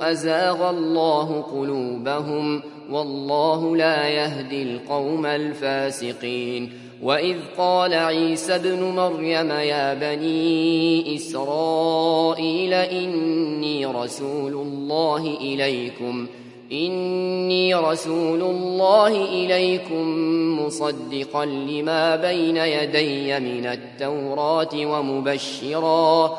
أزاغ الله قلوبهم والله لا يهدي القوم الفاسقين. وإذ قال عيسى ابن مريم يا بني إسرائيل إني رسول الله إليكم إني رسول الله إليكم مصدقا لما بين يدي من التوراة ومبشرا.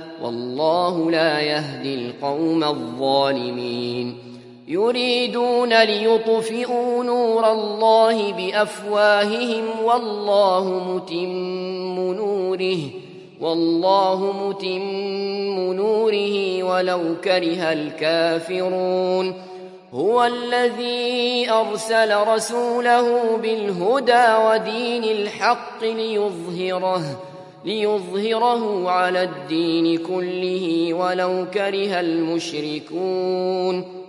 والله لا يهدي القوم الظالمين. يريدون ليطفئوا نور الله بأفواههم والله متم نوره والله متم نوره ولو كره الكافرون. هو الذي أرسل رسوله بالهدى ودين الحق ليظهره ليظهره على الدين كله ولو كره المشركون.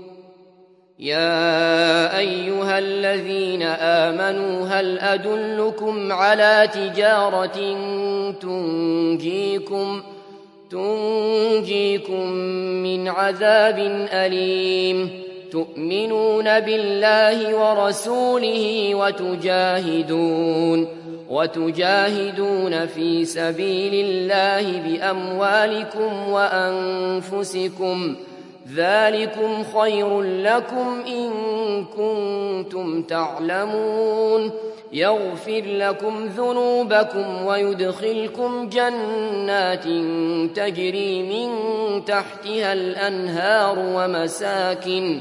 يا أيها الذين آمنوا هل أدلكم على تجارة تنجيكم تنجيكم من عذاب أليم؟ تؤمنون بالله ورسوله وتجاهدون. وتجاهدون في سبيل الله بأموالكم وأنفسكم ذلكم خير لكم إن كنتم تعلمون يغفر لكم ذنوبكم ويدخلكم جنات تجري من تحتها الأنهار ومساكن